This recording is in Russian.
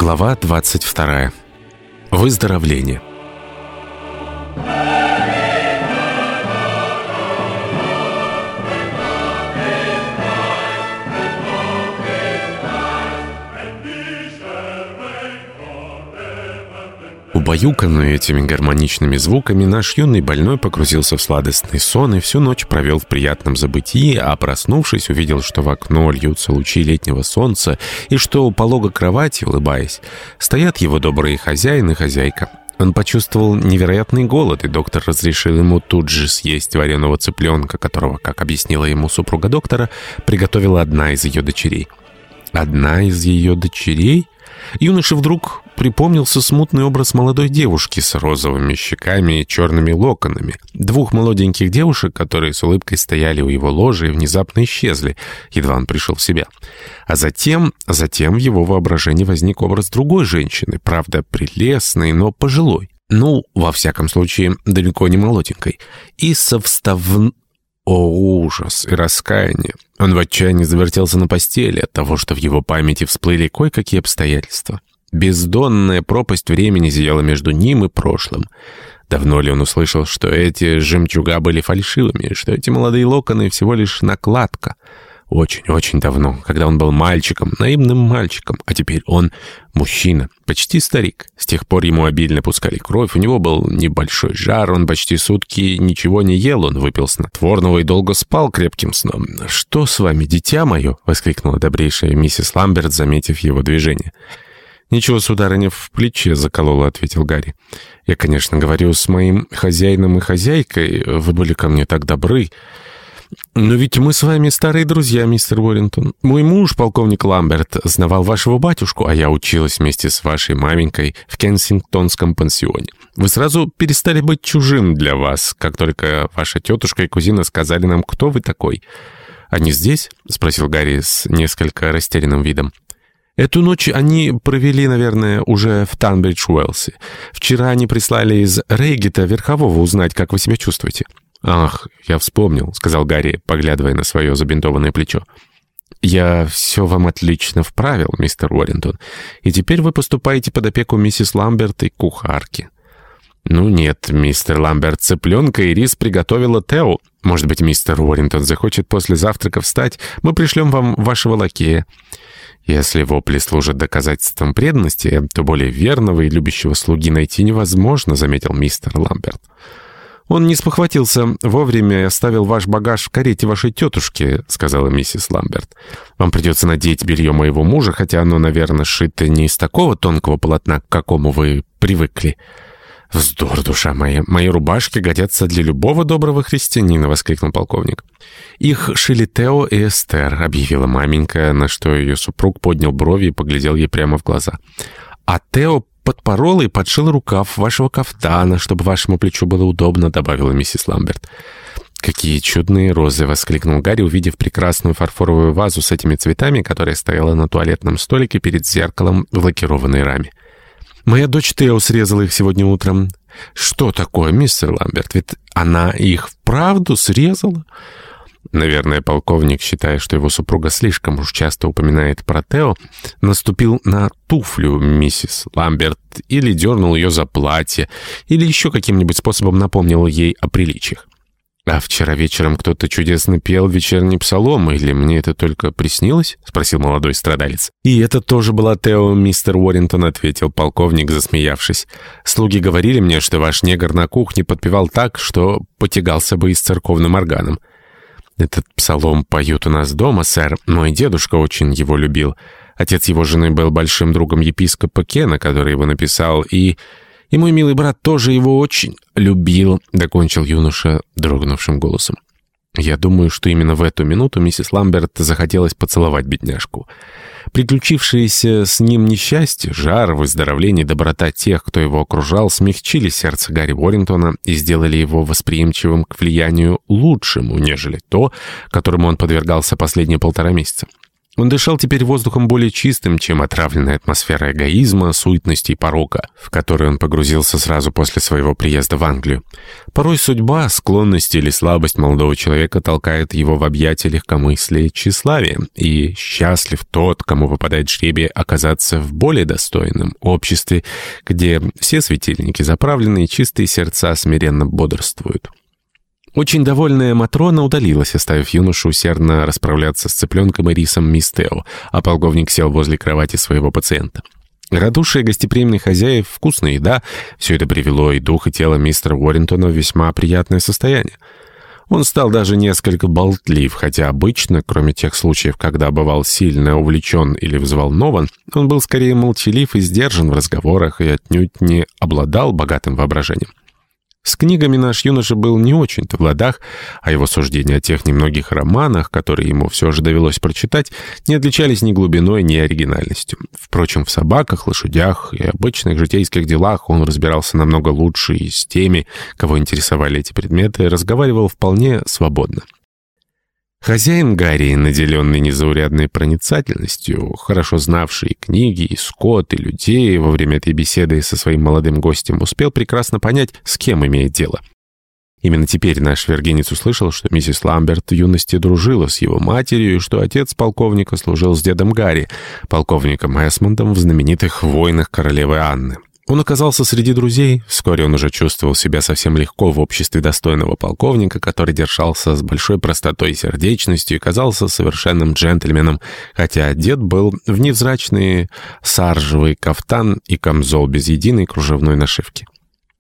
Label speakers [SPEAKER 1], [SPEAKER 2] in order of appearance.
[SPEAKER 1] Глава 22. Выздоровление. Убаюканный этими гармоничными звуками, наш юный больной погрузился в сладостный сон и всю ночь провел в приятном забытии, а проснувшись, увидел, что в окно льются лучи летнего солнца и что у полога кровати, улыбаясь, стоят его добрые хозяин и хозяйка. Он почувствовал невероятный голод, и доктор разрешил ему тут же съесть вареного цыпленка, которого, как объяснила ему супруга доктора, приготовила одна из ее дочерей. Одна из ее дочерей? Юноше вдруг припомнился смутный образ молодой девушки с розовыми щеками и черными локонами. Двух молоденьких девушек, которые с улыбкой стояли у его ложа и внезапно исчезли, едва он пришел в себя. А затем, затем в его воображении возник образ другой женщины, правда, прелестной, но пожилой. Ну, во всяком случае, далеко не молоденькой. И со вставн... О, ужас и раскаяние! Он в отчаянии завертелся на постели от того, что в его памяти всплыли кое-какие обстоятельства. Бездонная пропасть времени зияла между ним и прошлым. Давно ли он услышал, что эти жемчуга были фальшивыми, что эти молодые локоны всего лишь накладка — очень-очень давно, когда он был мальчиком, наивным мальчиком, а теперь он мужчина, почти старик. С тех пор ему обильно пускали кровь, у него был небольшой жар, он почти сутки ничего не ел, он выпил снотворного и долго спал крепким сном. «Что с вами, дитя мое?» — воскликнула добрейшая миссис Ламберт, заметив его движение. «Ничего, сударыня, в плече заколола», — ответил Гарри. «Я, конечно, говорю с моим хозяином и хозяйкой. Вы были ко мне так добры». «Но ведь мы с вами старые друзья, мистер Уоррингтон. Мой муж, полковник Ламберт, знавал вашего батюшку, а я училась вместе с вашей маменькой в Кенсингтонском пансионе. Вы сразу перестали быть чужим для вас, как только ваша тетушка и кузина сказали нам, кто вы такой». «Они здесь?» — спросил Гарри с несколько растерянным видом. Эту ночь они провели, наверное, уже в Танбридж-Уэлсе. Вчера они прислали из Рейгета Верхового узнать, как вы себя чувствуете. «Ах, я вспомнил», — сказал Гарри, поглядывая на свое забинтованное плечо. «Я все вам отлично вправил, мистер Уоррентон, и теперь вы поступаете под опеку миссис Ламберт и кухарки». «Ну нет, мистер Ламберт, цыпленка и рис приготовила Тео. Может быть, мистер Уоррентон захочет после завтрака встать, мы пришлем вам вашего лакея». Если вопли служат доказательством преданности, то более верного и любящего слуги найти невозможно, заметил мистер Ламберт. «Он не спохватился вовремя оставил ваш багаж в карете вашей тетушки», — сказала миссис Ламберт. «Вам придется надеть белье моего мужа, хотя оно, наверное, сшито не из такого тонкого полотна, к какому вы привыкли». «Вздор, душа моя! Мои рубашки годятся для любого доброго христианина!» — воскликнул полковник. «Их шили Тео и Эстер», — объявила маменька, на что ее супруг поднял брови и поглядел ей прямо в глаза. «А Тео подпорол и подшил рукав вашего кафтана, чтобы вашему плечу было удобно», — добавила миссис Ламберт. «Какие чудные розы!» — воскликнул Гарри, увидев прекрасную фарфоровую вазу с этими цветами, которая стояла на туалетном столике перед зеркалом в лакированной раме. «Моя дочь Тео срезала их сегодня утром». «Что такое, мистер Ламберт? Ведь она их вправду срезала?» Наверное, полковник, считая, что его супруга слишком уж часто упоминает про Тео, наступил на туфлю миссис Ламберт или дернул ее за платье, или еще каким-нибудь способом напомнил ей о приличиях. «А вчера вечером кто-то чудесно пел вечерний псалом, или мне это только приснилось?» — спросил молодой страдалец. «И это тоже была Тео, мистер Уоррингтон», — ответил полковник, засмеявшись. «Слуги говорили мне, что ваш негр на кухне подпевал так, что потягался бы и с церковным органом. Этот псалом поют у нас дома, сэр. Мой дедушка очень его любил. Отец его жены был большим другом епископа Кена, который его написал, и... И мой милый брат тоже его очень любил», — докончил юноша дрогнувшим голосом. Я думаю, что именно в эту минуту миссис Ламберт захотелось поцеловать бедняжку. Приключившиеся с ним несчастье, жар, выздоровление доброта тех, кто его окружал, смягчили сердце Гарри Уоррингтона и сделали его восприимчивым к влиянию лучшему, нежели то, которому он подвергался последние полтора месяца. Он дышал теперь воздухом более чистым, чем отравленная атмосфера эгоизма, суетности и порока, в которой он погрузился сразу после своего приезда в Англию. Порой судьба, склонность или слабость молодого человека толкает его в объятия легкомыслия и тщеславия, и счастлив тот, кому выпадает жребие оказаться в более достойном обществе, где все светильники заправлены и чистые сердца смиренно бодрствуют. Очень довольная Матрона удалилась, оставив юношу усердно расправляться с цыпленком и рисом мисс а полковник сел возле кровати своего пациента. Радушие гостеприимных хозяев, вкусная еда — все это привело и дух, и тело мистера Уоррентона в весьма приятное состояние. Он стал даже несколько болтлив, хотя обычно, кроме тех случаев, когда бывал сильно увлечен или взволнован, он был скорее молчалив и сдержан в разговорах и отнюдь не обладал богатым воображением. С книгами наш юноша был не очень-то в ладах, а его суждения о тех немногих романах, которые ему все же довелось прочитать, не отличались ни глубиной, ни оригинальностью. Впрочем, в собаках, лошадях и обычных житейских делах он разбирался намного лучше и с теми, кого интересовали эти предметы, разговаривал вполне свободно. Хозяин Гарри, наделенный незаурядной проницательностью, хорошо знавший книги, и скот, и людей, во время этой беседы со своим молодым гостем успел прекрасно понять, с кем имеет дело. Именно теперь наш вергенец услышал, что миссис Ламберт в юности дружила с его матерью, и что отец полковника служил с дедом Гарри, полковником Эсмондом в знаменитых войнах королевы Анны. Он оказался среди друзей. Вскоре он уже чувствовал себя совсем легко в обществе достойного полковника, который держался с большой простотой и сердечностью и казался совершенным джентльменом, хотя одет был в невзрачный саржевый кафтан и камзол без единой кружевной нашивки.